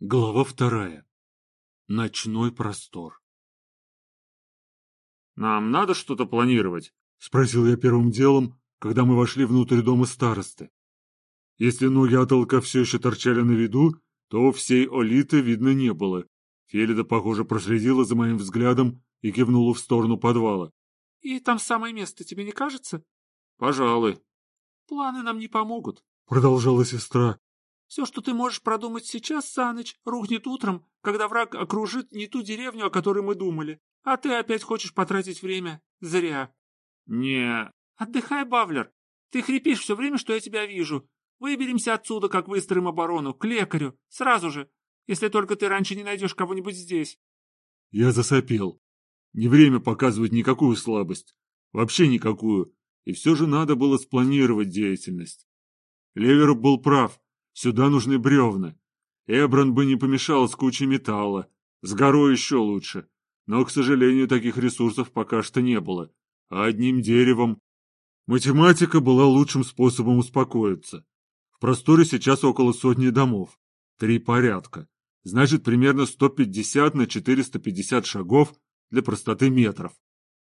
Глава вторая. Ночной простор. «Нам надо что-то планировать?» — спросил я первым делом, когда мы вошли внутрь дома старосты. Если ноги Атолка все еще торчали на виду, то всей Олиты видно не было. Фелида, похоже, проследила за моим взглядом и кивнула в сторону подвала. — И там самое место, тебе не кажется? — Пожалуй. — Планы нам не помогут, — продолжала сестра. Все, что ты можешь продумать сейчас, Саныч, рухнет утром, когда враг окружит не ту деревню, о которой мы думали. А ты опять хочешь потратить время? Зря. Не... Отдыхай, Бавлер. Ты хрипишь все время, что я тебя вижу. Выберемся отсюда, как выстроим оборону, к лекарю, сразу же, если только ты раньше не найдешь кого-нибудь здесь. Я засопел. Не время показывать никакую слабость. Вообще никакую. И все же надо было спланировать деятельность. Леверов был прав. Сюда нужны бревна. Эбран бы не помешал с кучей металла. С горой еще лучше. Но, к сожалению, таких ресурсов пока что не было. А одним деревом... Математика была лучшим способом успокоиться. В просторе сейчас около сотни домов. Три порядка. Значит, примерно 150 на 450 шагов для простоты метров.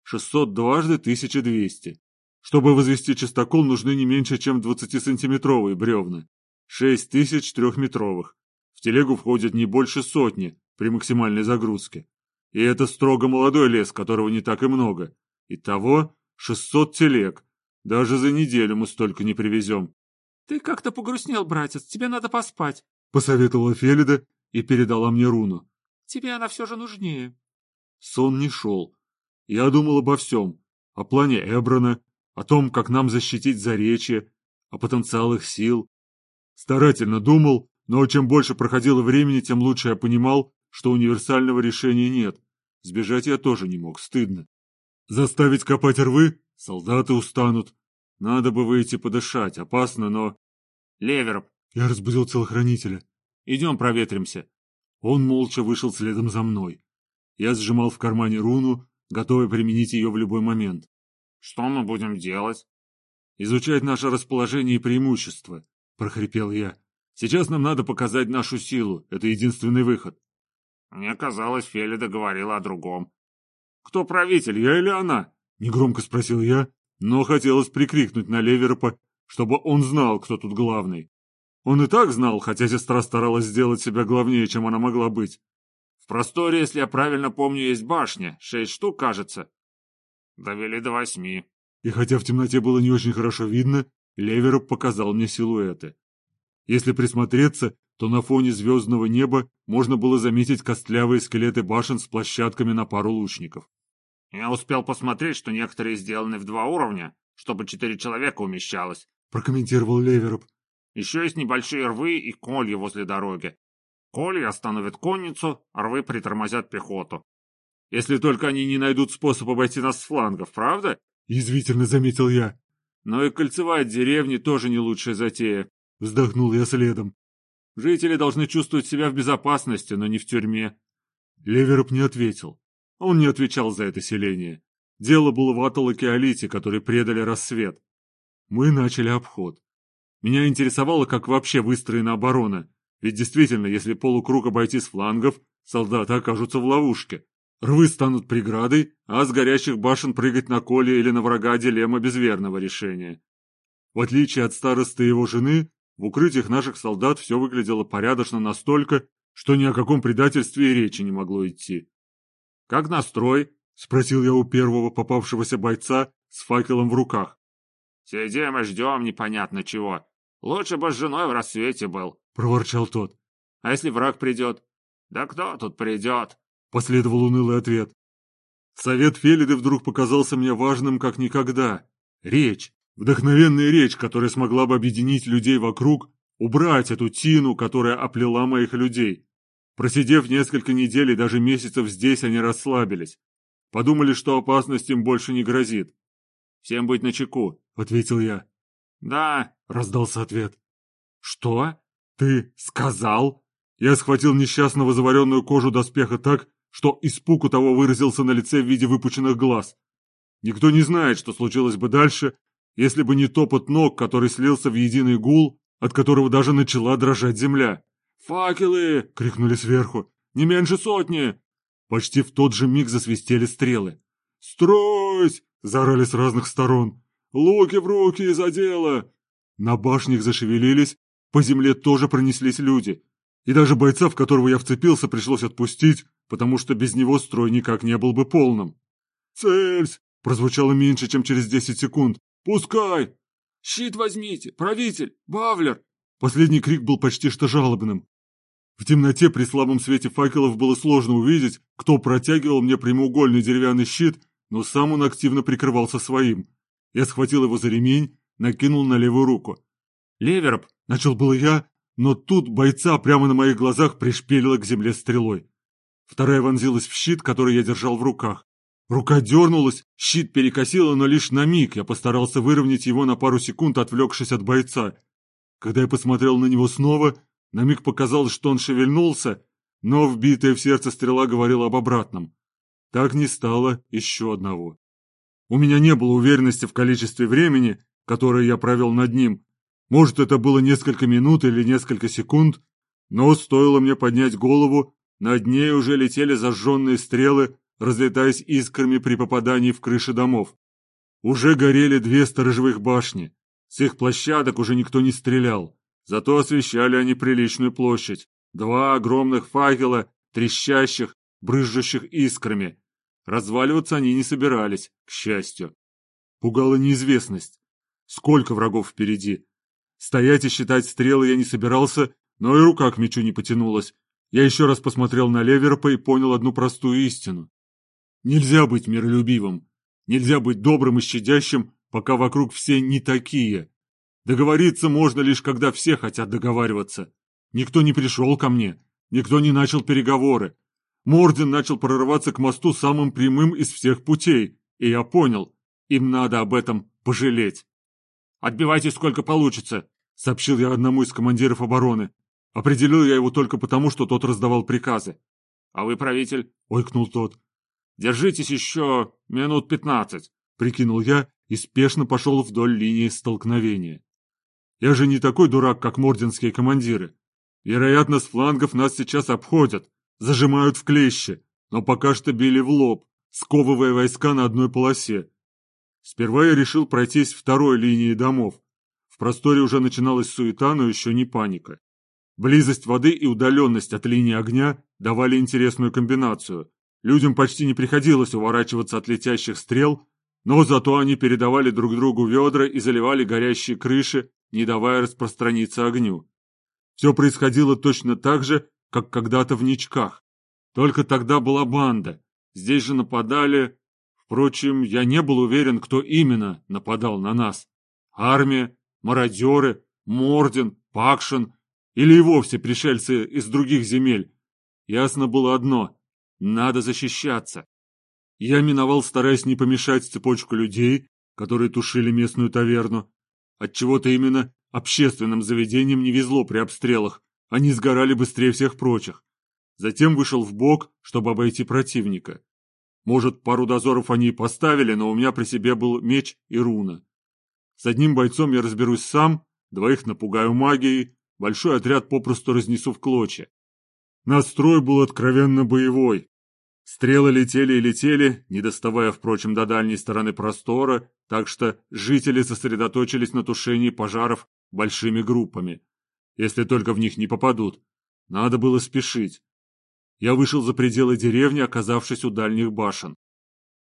600 дважды 1200. Чтобы возвести частокол, нужны не меньше, чем 20-сантиметровые бревна. Шесть тысяч трехметровых. В телегу входит не больше сотни при максимальной загрузке. И это строго молодой лес, которого не так и много. Итого шестьсот телег. Даже за неделю мы столько не привезем. — Ты как-то погрустнел, братец, тебе надо поспать, — посоветовала Фелида и передала мне руну. — Тебе она все же нужнее. Сон не шел. Я думал обо всем. О плане Эбрана, о том, как нам защитить Заречье, о потенциалах сил, Старательно думал, но чем больше проходило времени, тем лучше я понимал, что универсального решения нет. Сбежать я тоже не мог, стыдно. Заставить копать рвы? Солдаты устанут. Надо бы выйти подышать, опасно, но... Левероп. Я разбудил телохранителя. Идем проветримся. Он молча вышел следом за мной. Я сжимал в кармане руну, готовый применить ее в любой момент. Что мы будем делать? Изучать наше расположение и преимущества. — прохрипел я. «Сейчас нам надо показать нашу силу. Это единственный выход». Мне казалось, Фелида говорила о другом. «Кто правитель, я или она?» — негромко спросил я, но хотелось прикрикнуть на Леверопа, чтобы он знал, кто тут главный. Он и так знал, хотя сестра старалась сделать себя главнее, чем она могла быть. В просторе, если я правильно помню, есть башня. Шесть штук, кажется. Довели до восьми. И хотя в темноте было не очень хорошо видно, Левероп показал мне силуэты. Если присмотреться, то на фоне звездного неба можно было заметить костлявые скелеты башен с площадками на пару лучников. «Я успел посмотреть, что некоторые сделаны в два уровня, чтобы четыре человека умещалось», — прокомментировал Левероп. «Еще есть небольшие рвы и колья возле дороги. Колья остановят конницу, а рвы притормозят пехоту. Если только они не найдут способ обойти нас с флангов, правда?» — язвительно заметил я. Но и кольцевать деревни тоже не лучшая затея. Вздохнул я следом. Жители должны чувствовать себя в безопасности, но не в тюрьме. Левероп не ответил. Он не отвечал за это селение. Дело было в Аталаке-Алите, которые предали рассвет. Мы начали обход. Меня интересовало, как вообще выстроена оборона. Ведь действительно, если полукруг обойти с флангов, солдаты окажутся в ловушке. Рвы станут преградой, а с горящих башен прыгать на Коле или на врага дилемма без верного решения. В отличие от старосты его жены, в укрытиях наших солдат все выглядело порядочно настолько, что ни о каком предательстве и речи не могло идти. «Как настрой?» — спросил я у первого попавшегося бойца с факелом в руках. «Сидим и ждем непонятно чего. Лучше бы с женой в рассвете был», — проворчал тот. «А если враг придет?» «Да кто тут придет?» — последовал унылый ответ. Совет Фелиды вдруг показался мне важным как никогда. Речь, вдохновенная речь, которая смогла бы объединить людей вокруг, убрать эту тину, которая оплела моих людей. Просидев несколько недель и даже месяцев здесь, они расслабились. Подумали, что опасность им больше не грозит. «Всем быть начеку», — ответил я. «Да», — раздался ответ. «Что? Ты сказал?» Я схватил несчастного заваренную кожу доспеха так, что испуг у того выразился на лице в виде выпученных глаз. Никто не знает, что случилось бы дальше, если бы не топот ног, который слился в единый гул, от которого даже начала дрожать земля. «Факелы!» — крикнули сверху. «Не меньше сотни!» Почти в тот же миг засвистели стрелы. «Стройсь!» — заорали с разных сторон. «Луки в руки за дело!» На башнях зашевелились, по земле тоже пронеслись люди. И даже бойца, в которого я вцепился, пришлось отпустить, потому что без него строй никак не был бы полным. «Цельсь!» — прозвучало меньше, чем через десять секунд. «Пускай!» «Щит возьмите! Правитель! Бавлер!» Последний крик был почти что жалобным. В темноте при слабом свете факелов было сложно увидеть, кто протягивал мне прямоугольный деревянный щит, но сам он активно прикрывался своим. Я схватил его за ремень, накинул на левую руку. «Левероп!» — начал было я, но тут бойца прямо на моих глазах пришпилила к земле стрелой. Вторая вонзилась в щит, который я держал в руках. Рука дернулась, щит перекосило, но лишь на миг я постарался выровнять его на пару секунд, отвлекшись от бойца. Когда я посмотрел на него снова, на миг показалось, что он шевельнулся, но вбитая в сердце стрела говорила об обратном. Так не стало еще одного. У меня не было уверенности в количестве времени, которое я провел над ним. Может, это было несколько минут или несколько секунд, но стоило мне поднять голову, над ней уже летели зажженные стрелы, разлетаясь искрами при попадании в крыши домов. Уже горели две сторожевых башни. С их площадок уже никто не стрелял. Зато освещали они приличную площадь. Два огромных факела, трещащих, брызжущих искрами. Разваливаться они не собирались, к счастью. Пугала неизвестность. Сколько врагов впереди? Стоять и считать стрелы я не собирался, но и рука к мечу не потянулась. Я еще раз посмотрел на Леверпа и понял одну простую истину. Нельзя быть миролюбивым, нельзя быть добрым и щадящим, пока вокруг все не такие. Договориться можно лишь, когда все хотят договариваться. Никто не пришел ко мне, никто не начал переговоры. Морден начал прорываться к мосту самым прямым из всех путей, и я понял, им надо об этом пожалеть. «Отбивайте сколько получится», — сообщил я одному из командиров обороны. Определил я его только потому, что тот раздавал приказы. «А вы, правитель?» — ойкнул тот. «Держитесь еще минут пятнадцать», — прикинул я и спешно пошел вдоль линии столкновения. Я же не такой дурак, как морденские командиры. Вероятно, с флангов нас сейчас обходят, зажимают в клещи, но пока что били в лоб, сковывая войска на одной полосе. Сперва я решил пройтись второй линией домов. В просторе уже начиналась суета, но еще не паника. Близость воды и удаленность от линии огня давали интересную комбинацию. Людям почти не приходилось уворачиваться от летящих стрел, но зато они передавали друг другу ведра и заливали горящие крыши, не давая распространиться огню. Все происходило точно так же, как когда-то в Ничках. Только тогда была банда. Здесь же нападали... Впрочем, я не был уверен, кто именно нападал на нас. Армия, мародеры, Морден, Пакшин или и вовсе пришельцы из других земель. Ясно было одно — надо защищаться. Я миновал, стараясь не помешать цепочку людей, которые тушили местную таверну, Отчего-то именно общественным заведениям не везло при обстрелах, они сгорали быстрее всех прочих. Затем вышел в бок, чтобы обойти противника. Может, пару дозоров они и поставили, но у меня при себе был меч и руна. С одним бойцом я разберусь сам, двоих напугаю магией, большой отряд попросту разнесу в клочья. Настрой был откровенно боевой. Стрелы летели и летели, не доставая, впрочем, до дальней стороны простора, так что жители сосредоточились на тушении пожаров большими группами. Если только в них не попадут. Надо было спешить. Я вышел за пределы деревни, оказавшись у дальних башен.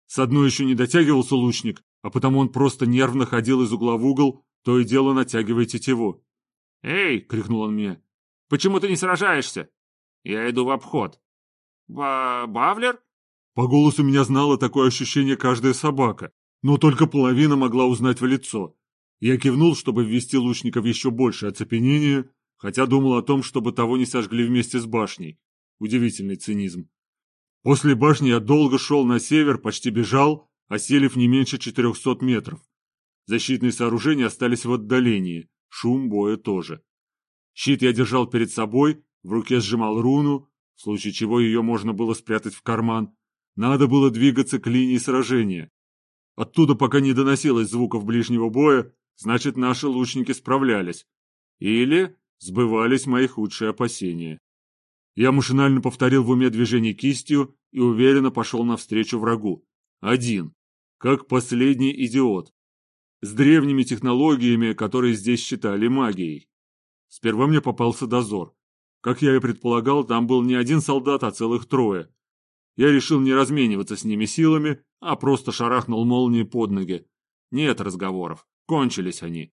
С одной еще не дотягивался лучник, а потому он просто нервно ходил из угла в угол, то и дело натягивая тетиву. «Эй!» — крикнул он мне. «Почему ты не сражаешься?» «Я иду в обход». «Бавлер?» По голосу меня знала такое ощущение каждая собака, но только половина могла узнать в лицо. Я кивнул, чтобы ввести лучника в еще большее оцепенение, хотя думал о том, чтобы того не сожгли вместе с башней. Удивительный цинизм. После башни я долго шел на север, почти бежал, оселив не меньше 400 метров. Защитные сооружения остались в отдалении, шум боя тоже. Щит я держал перед собой, в руке сжимал руну, в случае чего ее можно было спрятать в карман. Надо было двигаться к линии сражения. Оттуда пока не доносилось звуков ближнего боя, значит, наши лучники справлялись. Или Сбывались мои худшие опасения. Я машинально повторил в уме движение кистью и уверенно пошел навстречу врагу. Один. Как последний идиот. С древними технологиями, которые здесь считали магией. Сперва мне попался дозор. Как я и предполагал, там был не один солдат, а целых трое. Я решил не размениваться с ними силами, а просто шарахнул молнии под ноги. Нет разговоров. Кончились они.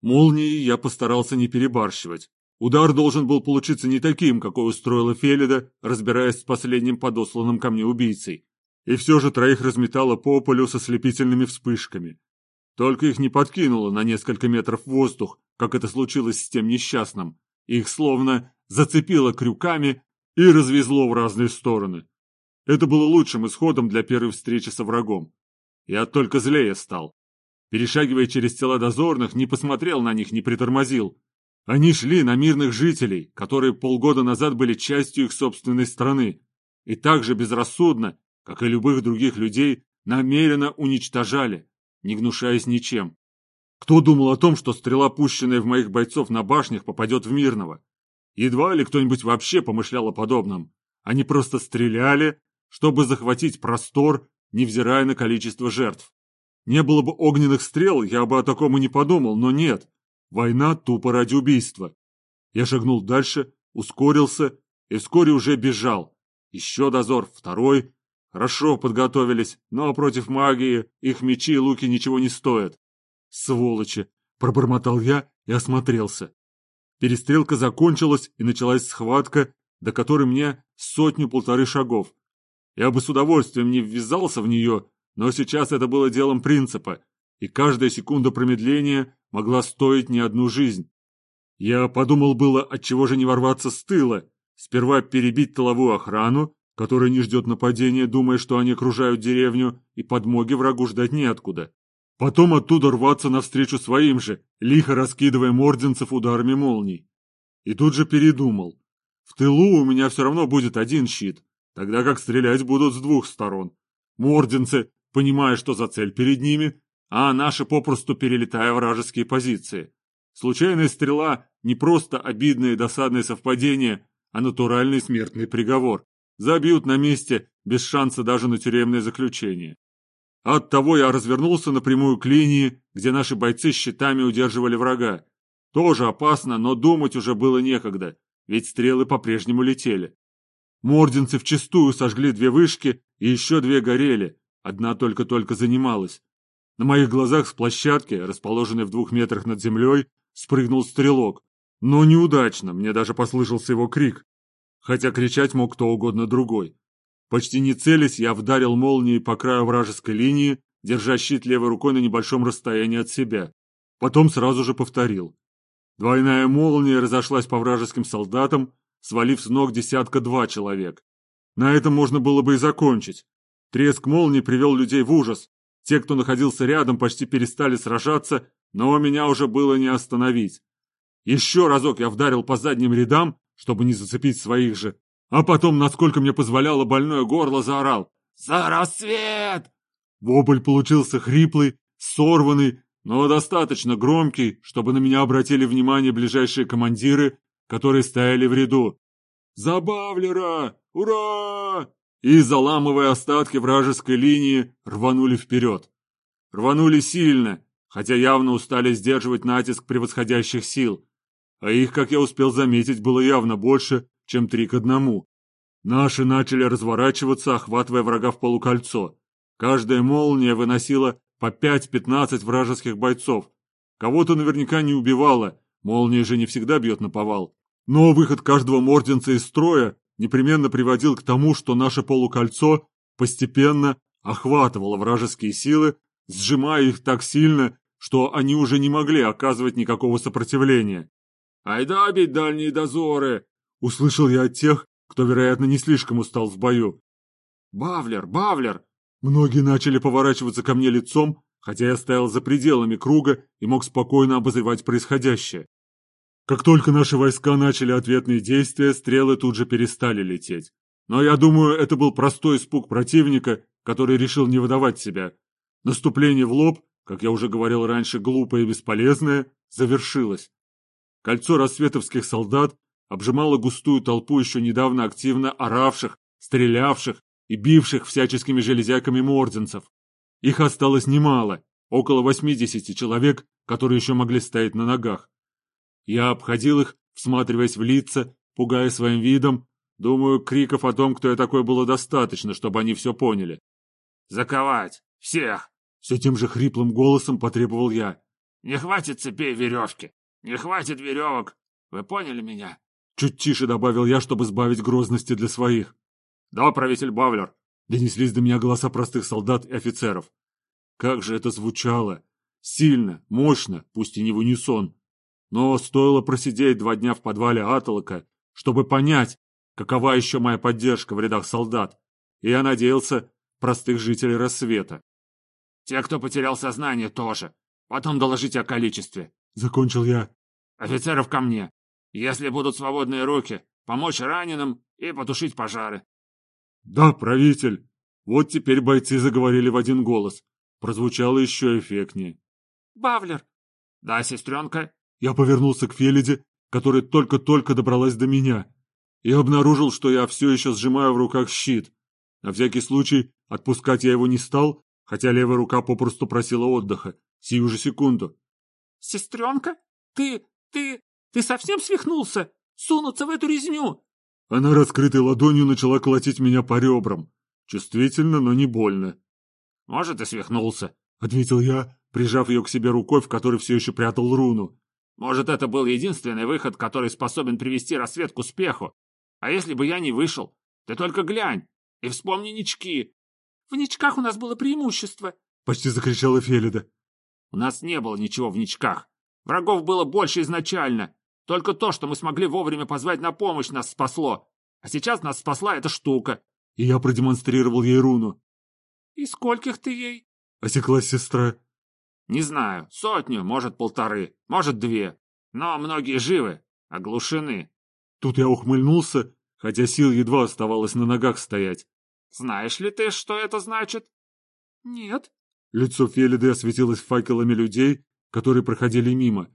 Молнией я постарался не перебарщивать. Удар должен был получиться не таким, какой устроила Фелида, разбираясь с последним подосланным ко мне убийцей. И все же троих разметало по полю со слепительными вспышками. Только их не подкинуло на несколько метров в воздух, как это случилось с тем несчастным. Их словно зацепило крюками и развезло в разные стороны. Это было лучшим исходом для первой встречи со врагом. Я только злее стал. Перешагивая через тела дозорных, не посмотрел на них, не притормозил. Они шли на мирных жителей, которые полгода назад были частью их собственной страны, и так же безрассудно, как и любых других людей, намеренно уничтожали, не гнушаясь ничем. Кто думал о том, что стрела, пущенная в моих бойцов на башнях, попадет в мирного? Едва ли кто-нибудь вообще помышлял о подобном. Они просто стреляли, чтобы захватить простор, невзирая на количество жертв. Не было бы огненных стрел, я бы о таком и не подумал, но нет. Война тупо ради убийства. Я шагнул дальше, ускорился и вскоре уже бежал. Еще дозор, второй. Хорошо подготовились, но против магии их мечи и луки ничего не стоят. Сволочи! Пробормотал я и осмотрелся. Перестрелка закончилась, и началась схватка, до которой мне сотню-полторы шагов. Я бы с удовольствием не ввязался в нее, но сейчас это было делом принципа, и каждая секунда промедления могла стоить не одну жизнь. Я подумал было, отчего же не ворваться с тыла, сперва перебить тыловую охрану, которая не ждет нападения, думая, что они окружают деревню, и подмоги врагу ждать неоткуда. Потом оттуда рваться навстречу своим же, лихо раскидывая морденцев ударами молний. И тут же передумал. В тылу у меня все равно будет один щит, тогда как стрелять будут с двух сторон. Морденцы понимая, что за цель перед ними, а наши попросту перелетая вражеские позиции. Случайная стрела – не просто обидное и досадное совпадение, а натуральный смертный приговор. Забьют на месте, без шанса даже на тюремное заключение. Оттого я развернулся напрямую к линии, где наши бойцы щитами удерживали врага. Тоже опасно, но думать уже было некогда, ведь стрелы по-прежнему летели. Морденцы вчистую сожгли две вышки, и еще две горели, Одна только-только занималась. На моих глазах с площадки, расположенной в двух метрах над землей, спрыгнул стрелок. Но неудачно, мне даже послышался его крик. Хотя кричать мог кто угодно другой. Почти не целясь, я вдарил молнией по краю вражеской линии, держа щит левой рукой на небольшом расстоянии от себя. Потом сразу же повторил. Двойная молния разошлась по вражеским солдатам, свалив с ног десятка-два человек. На этом можно было бы и закончить, Треск молнии привел людей в ужас. Те, кто находился рядом, почти перестали сражаться, но меня уже было не остановить. Еще разок я вдарил по задним рядам, чтобы не зацепить своих же, а потом, насколько мне позволяло больное горло, заорал «За рассвет!». Вопль получился хриплый, сорванный, но достаточно громкий, чтобы на меня обратили внимание ближайшие командиры, которые стояли в ряду. «Забавлера! Ура!» и, заламывая остатки вражеской линии, рванули вперед. Рванули сильно, хотя явно устали сдерживать натиск превосходящих сил, а их, как я успел заметить, было явно больше, чем три к одному. Наши начали разворачиваться, охватывая врага в полукольцо. Каждая молния выносила по 5-15 вражеских бойцов. Кого-то наверняка не убивала, молния же не всегда бьет на повал. Но выход каждого морденца из строя непременно приводил к тому, что наше полукольцо постепенно охватывало вражеские силы, сжимая их так сильно, что они уже не могли оказывать никакого сопротивления. «Айда бить дальние дозоры!» — услышал я от тех, кто, вероятно, не слишком устал в бою. «Бавлер! Бавлер!» Многие начали поворачиваться ко мне лицом, хотя я стоял за пределами круга и мог спокойно обозревать происходящее. Как только наши войска начали ответные действия, стрелы тут же перестали лететь. Но я думаю, это был простой испуг противника, который решил не выдавать себя. Наступление в лоб, как я уже говорил раньше, глупое и бесполезное, завершилось. Кольцо рассветовских солдат обжимало густую толпу еще недавно активно оравших, стрелявших и бивших всяческими железяками морденцев. Их осталось немало, около 80 человек, которые еще могли стоять на ногах. Я обходил их, всматриваясь в лица, пугая своим видом. Думаю, криков о том, кто я такой, было достаточно, чтобы они все поняли. «Заковать! Всех!» Все тем же хриплым голосом потребовал я. «Не хватит цепей веревки! Не хватит веревок! Вы поняли меня?» Чуть тише добавил я, чтобы сбавить грозности для своих. «Да, правитель Бавлер!» Донеслись до меня голоса простых солдат и офицеров. Как же это звучало! Сильно, мощно, пусть и не в унисон. Но стоило просидеть два дня в подвале Аталака, чтобы понять, какова еще моя поддержка в рядах солдат. И я надеялся, простых жителей рассвета. «Те, кто потерял сознание, тоже. Потом доложите о количестве». Закончил я. «Офицеров ко мне. Если будут свободные руки, помочь раненым и потушить пожары». «Да, правитель!» Вот теперь бойцы заговорили в один голос. Прозвучало еще эффектнее. «Бавлер!» «Да, сестренка?» Я повернулся к Фелиде, которая только-только добралась до меня, и обнаружил, что я все еще сжимаю в руках щит. На всякий случай отпускать я его не стал, хотя левая рука попросту просила отдыха. Сию же секунду. «Сестренка? Ты... ты... ты совсем свихнулся? Сунуться в эту резню?» Она раскрытой ладонью начала колотить меня по ребрам. Чувствительно, но не больно. «Может, и свихнулся», — ответил я, прижав ее к себе рукой, в которой все еще прятал руну. «Может, это был единственный выход, который способен привести рассвет к успеху. А если бы я не вышел? Ты только глянь и вспомни нички». «В ничках у нас было преимущество», — почти закричала Фелида. «У нас не было ничего в ничках. Врагов было больше изначально. Только то, что мы смогли вовремя позвать на помощь, нас спасло. А сейчас нас спасла эта штука. И я продемонстрировал ей руну. «И скольких ты ей?» — осеклась сестра. «Не знаю. Сотню, может, полторы, может, две. Но многие живы, оглушены». Тут я ухмыльнулся, хотя сил едва оставалось на ногах стоять. «Знаешь ли ты, что это значит?» «Нет». Лицо Фелиды осветилось факелами людей, которые проходили мимо.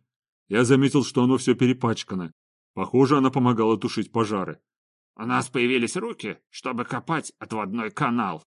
Я заметил, что оно все перепачкано. Похоже, она помогала тушить пожары. У нас появились руки, чтобы копать отводной канал.